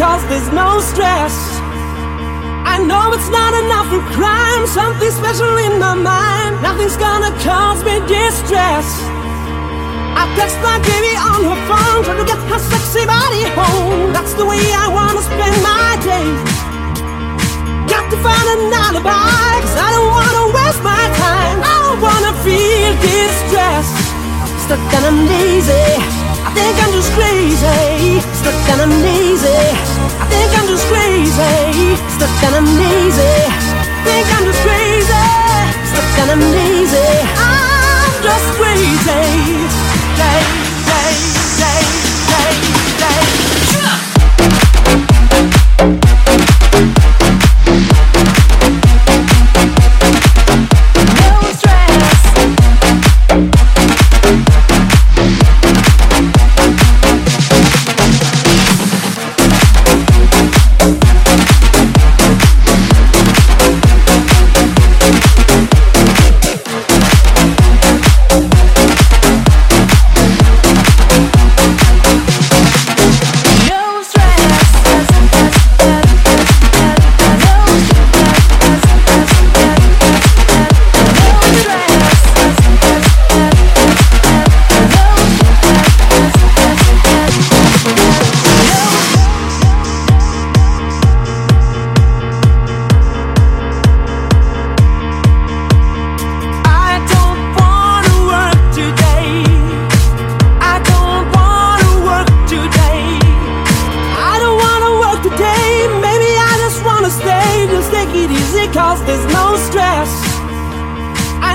cause there's no stress. I know it's not enough for crime, something special in my mind. Nothing's gonna cause me distress. I text my baby on her phone, trying to get her sexy body home. That's the way I wanna spend my day. Got to find an alibi, cause I don't wanna waste my time. I don't wanna feel distressed. Stuck and I'm lazy. Think I'm just crazy, stuck and I'm lazy. I think I'm just crazy, stuck and I'm lazy. Think I'm just crazy, stuck and I'm lazy.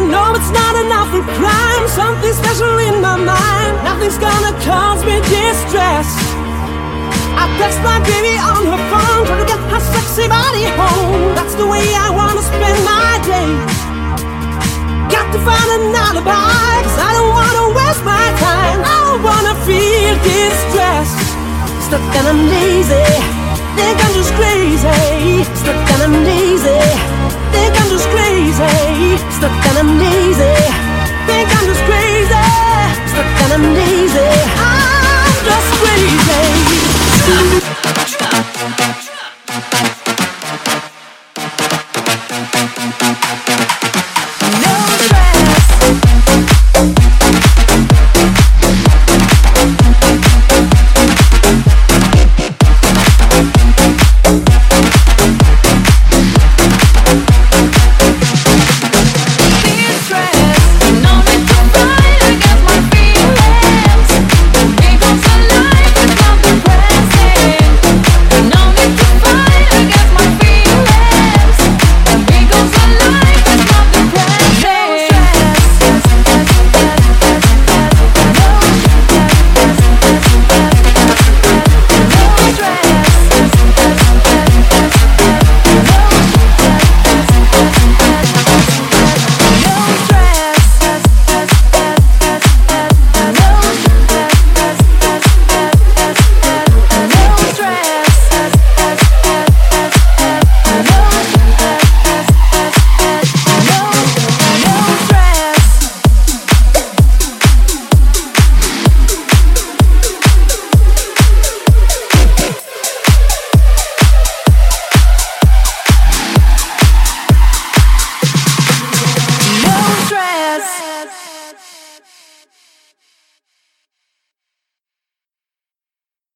Know it's not enough for crime, something special in my mind. Nothing's gonna cause me distress. I text my baby on her phone, trying to get her sexy body home. That's the way I wanna spend my day. Got to find an alibi, cause I don't wanna waste my time. I don't wanna feel distressed. Stuck and I'm lazy think I'm just crazy, Stuck and I'm lazy. Think I'm just crazy. Stuck and I'm lazy. I'm just crazy.